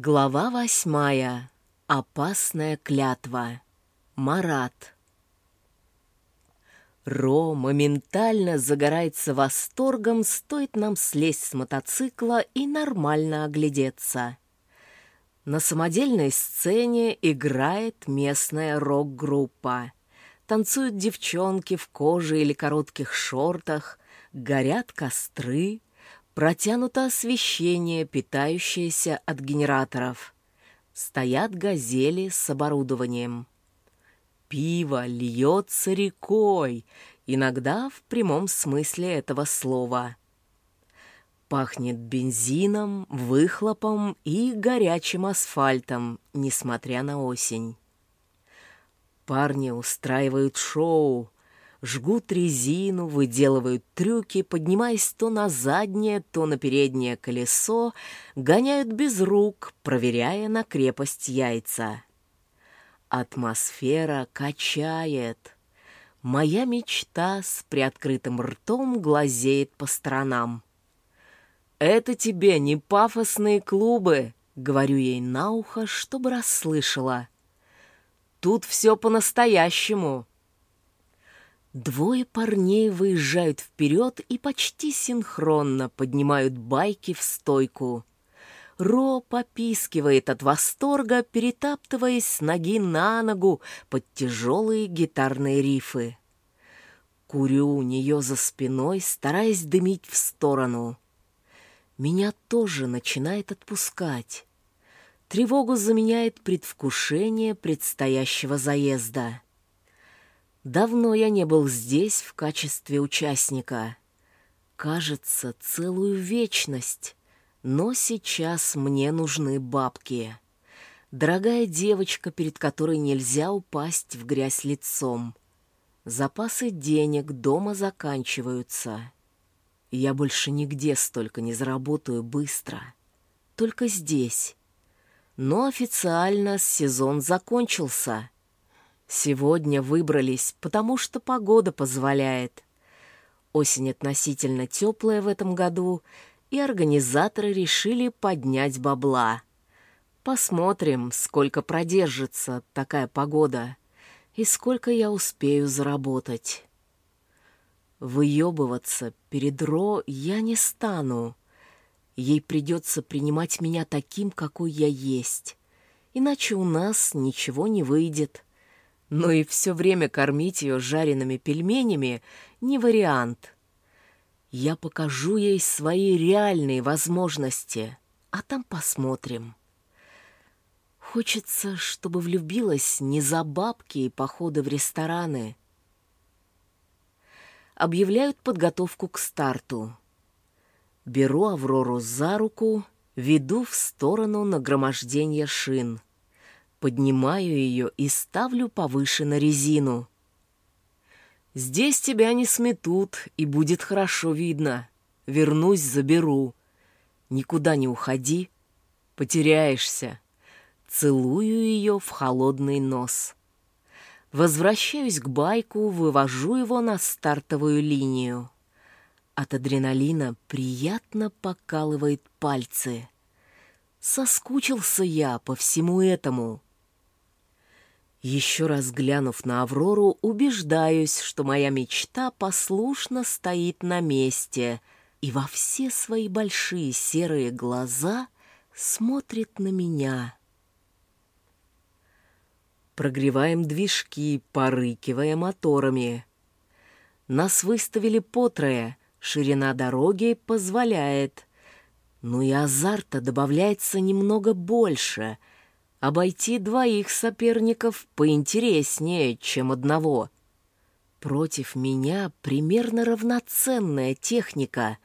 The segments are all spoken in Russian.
Глава восьмая. Опасная клятва. Марат. Ро моментально загорается восторгом, стоит нам слезть с мотоцикла и нормально оглядеться. На самодельной сцене играет местная рок-группа. Танцуют девчонки в коже или коротких шортах, горят костры, протянуто освещение, питающееся от генераторов. Стоят газели с оборудованием. Пиво льется рекой, иногда в прямом смысле этого слова. Пахнет бензином, выхлопом и горячим асфальтом, несмотря на осень. Парни устраивают шоу, жгут резину, выделывают трюки, поднимаясь то на заднее, то на переднее колесо, гоняют без рук, проверяя на крепость яйца. Атмосфера качает. Моя мечта с приоткрытым ртом глазеет по сторонам. «Это тебе не пафосные клубы», — говорю ей на ухо, чтобы расслышала. «Тут все по-настоящему». Двое парней выезжают вперед и почти синхронно поднимают байки в стойку. Ро попискивает от восторга, перетаптываясь с ноги на ногу под тяжелые гитарные рифы. Курю у нее за спиной, стараясь дымить в сторону. Меня тоже начинает отпускать. Тревогу заменяет предвкушение предстоящего заезда. Давно я не был здесь в качестве участника. Кажется, целую вечность. Но сейчас мне нужны бабки. Дорогая девочка, перед которой нельзя упасть в грязь лицом. Запасы денег дома заканчиваются. Я больше нигде столько не заработаю быстро. Только здесь. Но официально сезон закончился. Сегодня выбрались, потому что погода позволяет. Осень относительно теплая в этом году — и организаторы решили поднять бабла. Посмотрим, сколько продержится такая погода и сколько я успею заработать. Выебываться перед Ро я не стану. Ей придется принимать меня таким, какой я есть. Иначе у нас ничего не выйдет. Но и все время кормить ее жареными пельменями не вариант — я покажу ей свои реальные возможности, а там посмотрим. Хочется, чтобы влюбилась не за бабки и походы в рестораны. Объявляют подготовку к старту. Беру Аврору за руку, веду в сторону нагромождения шин. Поднимаю ее и ставлю повыше на резину — Здесь тебя не сметут, и будет хорошо видно. Вернусь, заберу. Никуда не уходи, потеряешься. Целую ее в холодный нос. Возвращаюсь к байку, вывожу его на стартовую линию. От адреналина приятно покалывает пальцы. Соскучился я по всему этому. Еще раз глянув на Аврору, убеждаюсь, что моя мечта послушно стоит на месте и во все свои большие серые глаза смотрит на меня. Прогреваем движки, порыкивая моторами. Нас выставили потрое, ширина дороги позволяет. Но и азарта добавляется немного больше — Обойти двоих соперников поинтереснее, чем одного. Против меня примерно равноценная техника,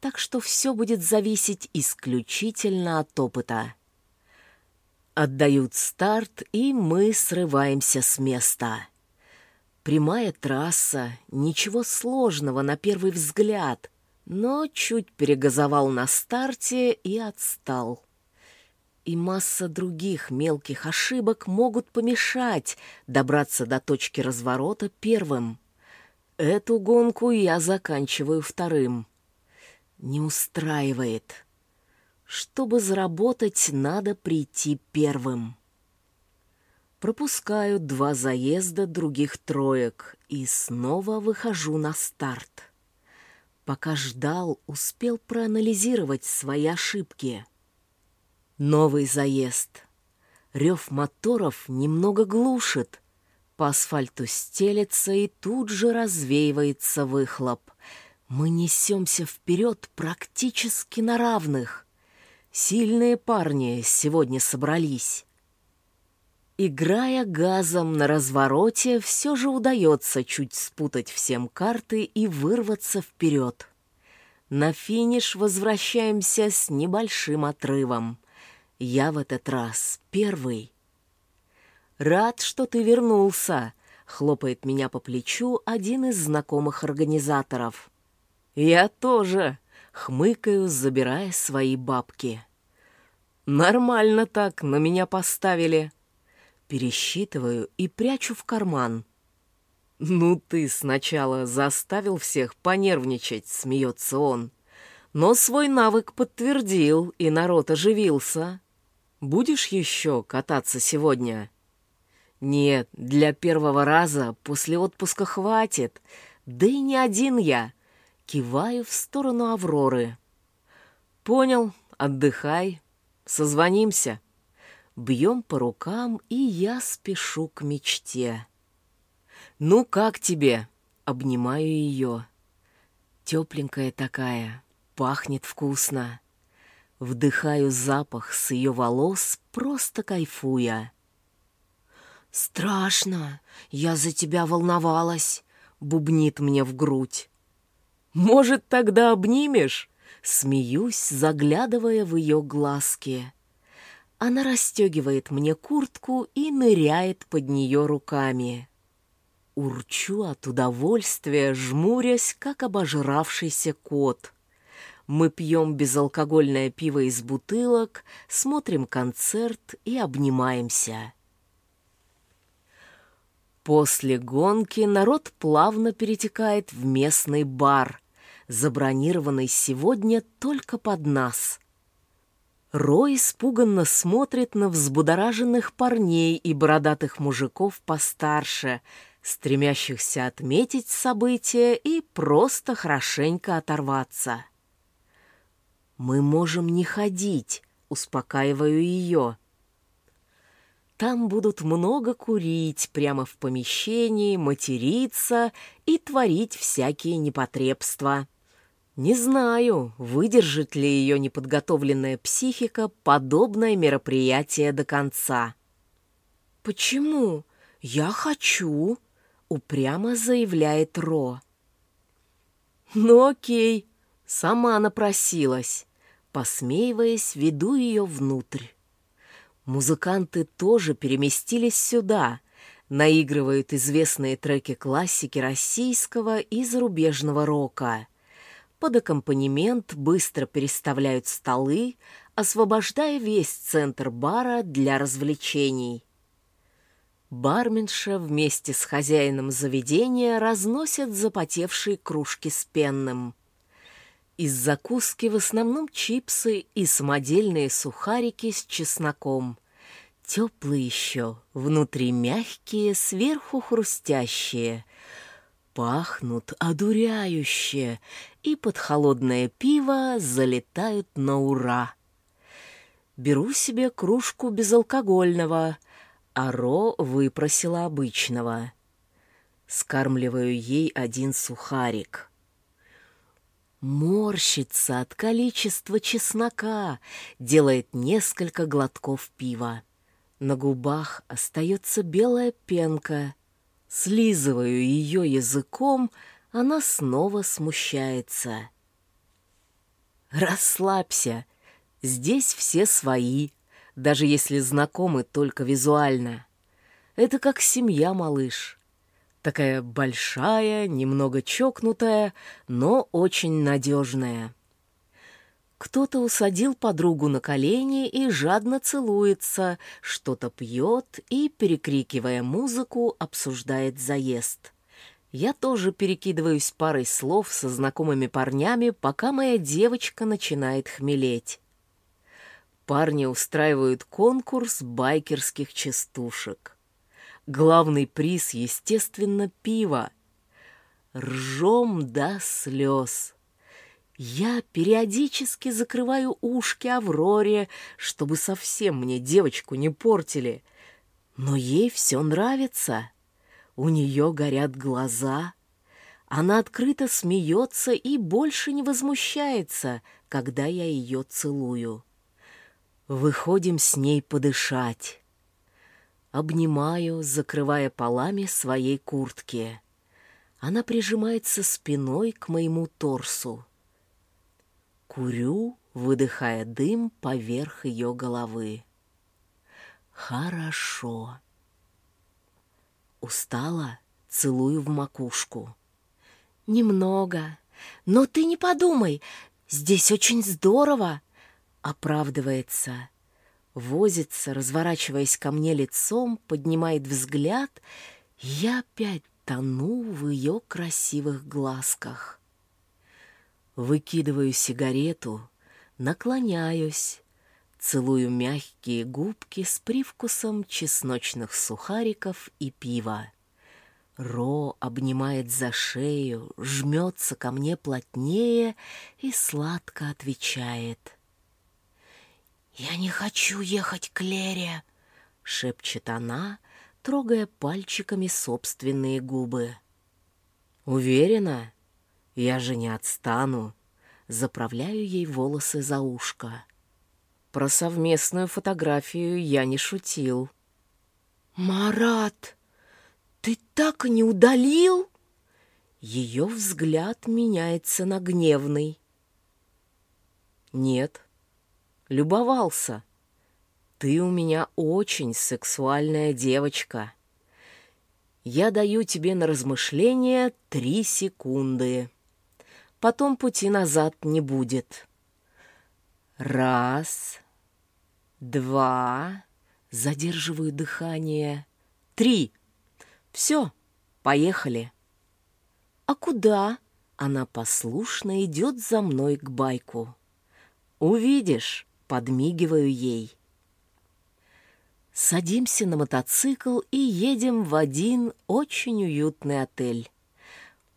так что все будет зависеть исключительно от опыта. Отдают старт, и мы срываемся с места. Прямая трасса, ничего сложного на первый взгляд, но чуть перегазовал на старте и отстал и масса других мелких ошибок могут помешать добраться до точки разворота первым. Эту гонку я заканчиваю вторым. Не устраивает. Чтобы заработать, надо прийти первым. Пропускаю два заезда других троек и снова выхожу на старт. Пока ждал, успел проанализировать свои ошибки. Новый заезд. Рев моторов немного глушит. По асфальту стелется и тут же развеивается выхлоп. Мы несемся вперед практически на равных. Сильные парни сегодня собрались. Играя газом на развороте, все же удается чуть спутать всем карты и вырваться вперед. На финиш возвращаемся с небольшим отрывом. Я в этот раз первый. «Рад, что ты вернулся», — хлопает меня по плечу один из знакомых организаторов. «Я тоже», — хмыкаю, забирая свои бабки. «Нормально так на меня поставили». Пересчитываю и прячу в карман. «Ну ты сначала заставил всех понервничать», — смеется он. «Но свой навык подтвердил, и народ оживился. Будешь еще кататься сегодня?» «Нет, для первого раза после отпуска хватит. Да и не один я». Киваю в сторону Авроры. «Понял, отдыхай. Созвонимся» бьем по рукам, и я спешу к мечте. «Ну, как тебе?» — обнимаю ее. Тепленькая такая, пахнет вкусно. Вдыхаю запах с ее волос, просто кайфуя. «Страшно! Я за тебя волновалась!» — бубнит мне в грудь. «Может, тогда обнимешь?» Смеюсь, заглядывая в ее глазки. Она расстегивает мне куртку и ныряет под нее руками. Урчу от удовольствия, жмурясь, как обожравшийся кот. Мы пьем безалкогольное пиво из бутылок, смотрим концерт и обнимаемся. После гонки народ плавно перетекает в местный бар, забронированный сегодня только под нас — Рой испуганно смотрит на взбудораженных парней и бородатых мужиков постарше, стремящихся отметить событие и просто хорошенько оторваться. «Мы можем не ходить», — успокаиваю ее. Там будут много курить прямо в помещении, материться и творить всякие непотребства. Не знаю, выдержит ли ее неподготовленная психика подобное мероприятие до конца. «Почему? Я хочу!» — упрямо заявляет Ро. «Ну окей, сама напросилась». Посмеиваясь, веду ее внутрь. Музыканты тоже переместились сюда, наигрывают известные треки классики российского и зарубежного рока — под аккомпанемент быстро переставляют столы, освобождая весь центр бара для развлечений. Барменша вместе с хозяином заведения разносят запотевшие кружки с пенным. Из закуски в основном чипсы и самодельные сухарики с чесноком. Теплые еще, внутри мягкие, сверху хрустящие — пахнут одуряюще, и под холодное пиво залетают на ура. Беру себе кружку безалкогольного, а Ро выпросила обычного. Скармливаю ей один сухарик. Морщится от количества чеснока, делает несколько глотков пива. На губах остается белая пенка, Слизываю ее языком, она снова смущается. «Расслабься, здесь все свои, даже если знакомы только визуально. Это как семья, малыш. Такая большая, немного чокнутая, но очень надежная». Кто-то усадил подругу на колени и жадно целуется, что-то пьет и, перекрикивая музыку, обсуждает заезд. Я тоже перекидываюсь парой слов со знакомыми парнями, пока моя девочка начинает хмелеть. Парни устраивают конкурс байкерских частушек. Главный приз, естественно, пиво. Ржем до слез. Я периодически закрываю ушки Авроре, чтобы совсем мне девочку не портили. Но ей все нравится. У нее горят глаза. Она открыто смеется и больше не возмущается, когда я ее целую. Выходим с ней подышать. Обнимаю, закрывая полами своей куртки. Она прижимается спиной к моему торсу. Курю, выдыхая дым поверх ее головы. Хорошо. Устала, целую в макушку. Немного. Но ты не подумай, здесь очень здорово, оправдывается возится, разворачиваясь ко мне лицом, поднимает взгляд, я опять тону в ее красивых глазках. Выкидываю сигарету, наклоняюсь, целую мягкие губки с привкусом чесночных сухариков и пива. Ро обнимает за шею, жмется ко мне плотнее и сладко отвечает — «Я не хочу ехать к Лере», — шепчет она, трогая пальчиками собственные губы. «Уверена? Я же не отстану». Заправляю ей волосы за ушко. Про совместную фотографию я не шутил. «Марат, ты так и не удалил?» Ее взгляд меняется на гневный. «Нет, любовался. Ты у меня очень сексуальная девочка. Я даю тебе на размышление три секунды. Потом пути назад не будет. Раз, два, задерживаю дыхание. Три. Все, поехали. А куда? Она послушно идет за мной к байку. Увидишь подмигиваю ей. Садимся на мотоцикл и едем в один очень уютный отель.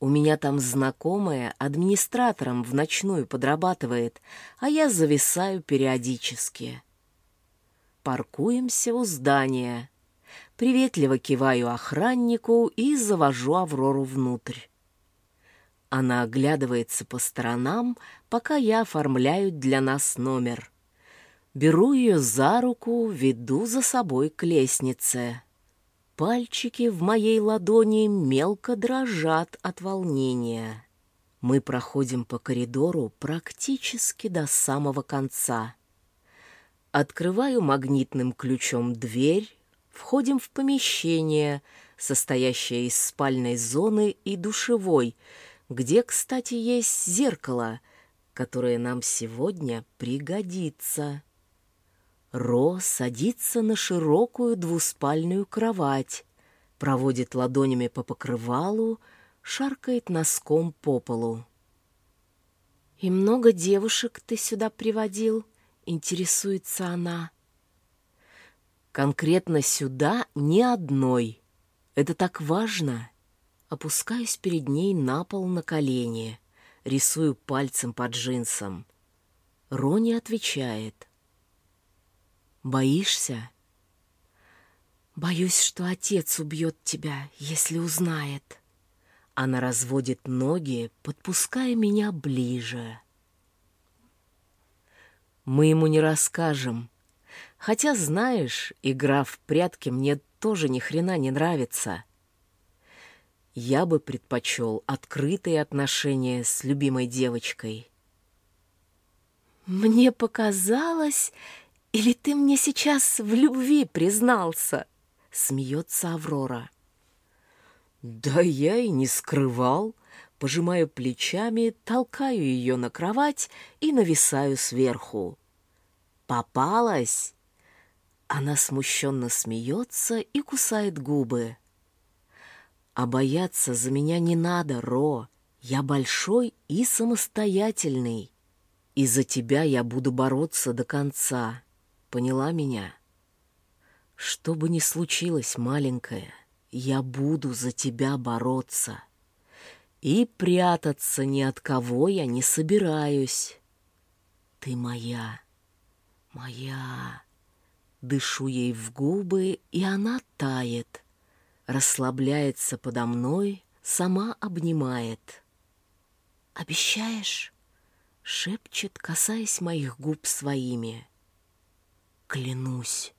У меня там знакомая администратором в ночную подрабатывает, а я зависаю периодически. Паркуемся у здания. Приветливо киваю охраннику и завожу Аврору внутрь. Она оглядывается по сторонам, пока я оформляю для нас номер — Беру ее за руку, веду за собой к лестнице. Пальчики в моей ладони мелко дрожат от волнения. Мы проходим по коридору практически до самого конца. Открываю магнитным ключом дверь, входим в помещение, состоящее из спальной зоны и душевой, где, кстати, есть зеркало, которое нам сегодня пригодится. Ро садится на широкую двуспальную кровать, проводит ладонями по покрывалу, шаркает носком по полу. «И много девушек ты сюда приводил?» — интересуется она. «Конкретно сюда ни одной. Это так важно!» Опускаюсь перед ней на пол на колени, рисую пальцем под джинсом. Рони отвечает. Боишься? Боюсь, что отец убьет тебя, если узнает. Она разводит ноги, подпуская меня ближе. Мы ему не расскажем. Хотя, знаешь, игра в прятки мне тоже ни хрена не нравится. Я бы предпочел открытые отношения с любимой девочкой. Мне показалось, «Или ты мне сейчас в любви признался?» — смеется Аврора. «Да я и не скрывал». Пожимаю плечами, толкаю ее на кровать и нависаю сверху. «Попалась?» Она смущенно смеется и кусает губы. «А бояться за меня не надо, Ро. Я большой и самостоятельный. И за тебя я буду бороться до конца». Поняла меня? Что бы ни случилось, маленькая, я буду за тебя бороться. И прятаться ни от кого я не собираюсь. Ты моя, моя. Дышу ей в губы, и она тает. Расслабляется подо мной, сама обнимает. «Обещаешь?» — шепчет, касаясь моих губ своими. «Клянусь».